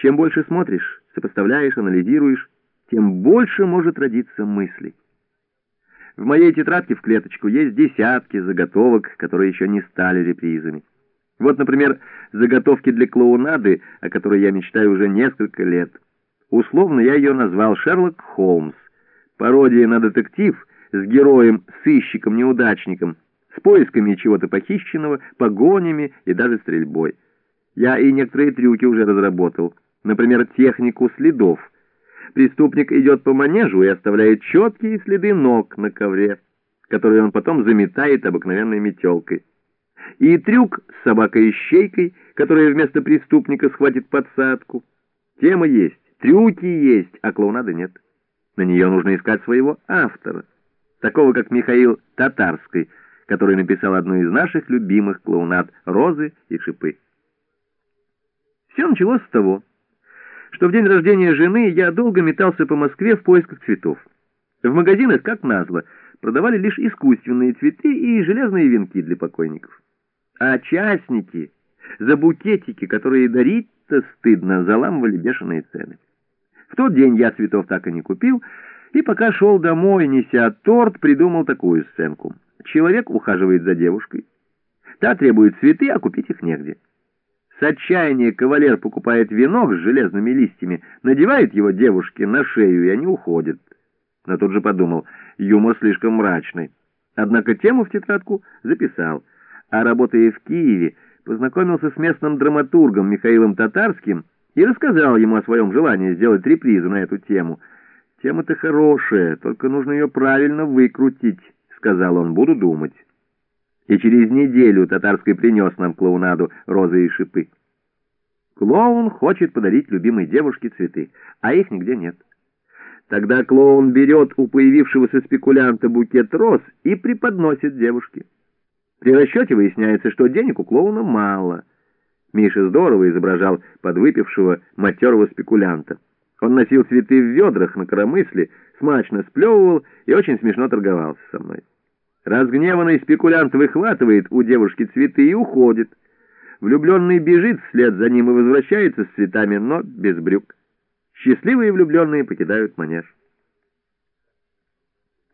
Чем больше смотришь, сопоставляешь, анализируешь, тем больше может родиться мыслей. В моей тетрадке в клеточку есть десятки заготовок, которые еще не стали репризами. Вот, например, заготовки для клоунады, о которой я мечтаю уже несколько лет. Условно я ее назвал «Шерлок Холмс», пародия на детектив с героем-сыщиком-неудачником, с поисками чего-то похищенного, погонями и даже стрельбой. Я и некоторые трюки уже разработал, например, технику следов. Преступник идет по манежу и оставляет четкие следы ног на ковре, которые он потом заметает обыкновенной метелкой. И трюк с собакой-ищейкой, которая вместо преступника схватит подсадку. Тема есть, трюки есть, а клоунады нет. На нее нужно искать своего автора, такого как Михаил Татарский, который написал одну из наших любимых клоунад «Розы и шипы». Все началось с того, что в день рождения жены я долго метался по Москве в поисках цветов. В магазинах, как назло, продавали лишь искусственные цветы и железные венки для покойников. А частники за букетики, которые дарить-то стыдно, заламывали бешеные цены. В тот день я цветов так и не купил, и пока шел домой, неся торт, придумал такую сценку. Человек ухаживает за девушкой. Та требует цветы, а купить их негде. С отчаяния кавалер покупает венок с железными листьями, надевает его девушке на шею, и они уходят. Но тут же подумал, юмор слишком мрачный. Однако тему в тетрадку записал. А работая в Киеве, познакомился с местным драматургом Михаилом Татарским и рассказал ему о своем желании сделать репризу на эту тему. «Тема-то хорошая, только нужно ее правильно выкрутить», — сказал он, — «буду думать» и через неделю Татарский принес нам клоунаду розы и шипы. Клоун хочет подарить любимой девушке цветы, а их нигде нет. Тогда клоун берет у появившегося спекулянта букет роз и преподносит девушке. При расчете выясняется, что денег у клоуна мало. Миша здорово изображал подвыпившего матерого спекулянта. Он носил цветы в ведрах на коромысле, смачно сплевывал и очень смешно торговался со мной. Разгневанный спекулянт выхватывает у девушки цветы и уходит. Влюбленный бежит вслед за ним и возвращается с цветами, но без брюк. Счастливые влюбленные покидают манеж.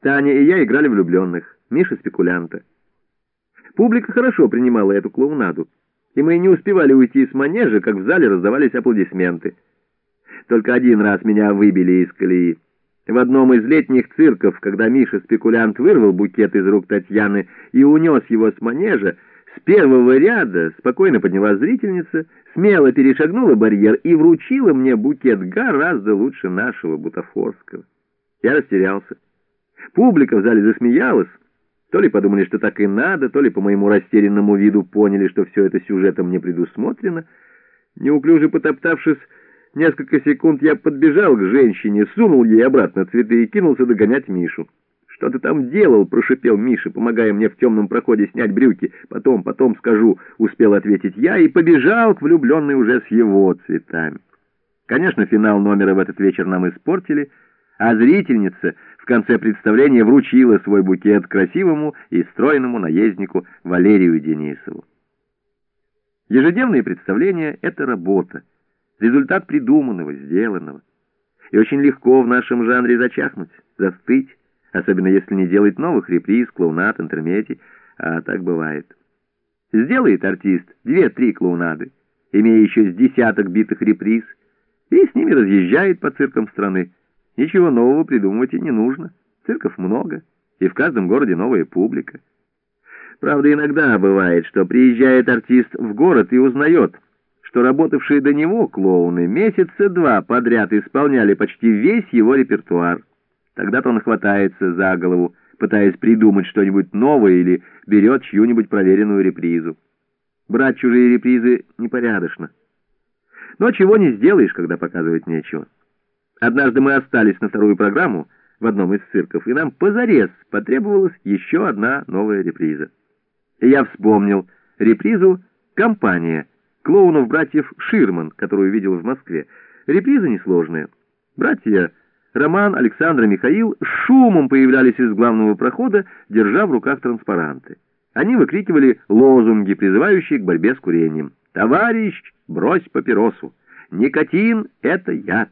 Таня и я играли влюбленных, Миша спекулянта. Публика хорошо принимала эту клоунаду, и мы не успевали уйти с манежа, как в зале раздавались аплодисменты. Только один раз меня выбили из колеи. В одном из летних цирков, когда Миша-спекулянт вырвал букет из рук Татьяны и унес его с манежа, с первого ряда спокойно подняла зрительница, смело перешагнула барьер и вручила мне букет гораздо лучше нашего бутафорского. Я растерялся. Публика в зале засмеялась. То ли подумали, что так и надо, то ли по моему растерянному виду поняли, что все это сюжетом не предусмотрено. Неуклюже потоптавшись, Несколько секунд я подбежал к женщине, сунул ей обратно цветы и кинулся догонять Мишу. «Что ты там делал?» — прошипел Миша, помогая мне в темном проходе снять брюки. «Потом, потом скажу», — успел ответить я и побежал к влюбленной уже с его цветами. Конечно, финал номера в этот вечер нам испортили, а зрительница в конце представления вручила свой букет красивому и стройному наезднику Валерию Денисову. Ежедневные представления — это работа результат придуманного, сделанного. И очень легко в нашем жанре зачахнуть, застыть, особенно если не делать новых реприз, клоунад, интерметий, а так бывает. Сделает артист две-три клоунады, имея еще с десяток битых реприз, и с ними разъезжает по циркам страны. Ничего нового придумывать и не нужно. Цирков много, и в каждом городе новая публика. Правда, иногда бывает, что приезжает артист в город и узнает – что работавшие до него клоуны месяца два подряд исполняли почти весь его репертуар. Тогда-то он хватается за голову, пытаясь придумать что-нибудь новое или берет чью-нибудь проверенную репризу. Брать чужие репризы непорядочно. Но чего не сделаешь, когда показывать нечего. Однажды мы остались на вторую программу в одном из цирков, и нам позарез потребовалась еще одна новая реприза. И я вспомнил репризу «Компания», клоунов братьев Ширман, которую видел в Москве. Реприза несложная. Братья Роман, Александр и Михаил шумом появлялись из главного прохода, держа в руках транспаранты. Они выкрикивали лозунги, призывающие к борьбе с курением. «Товарищ, брось папиросу! Никотин — это яд.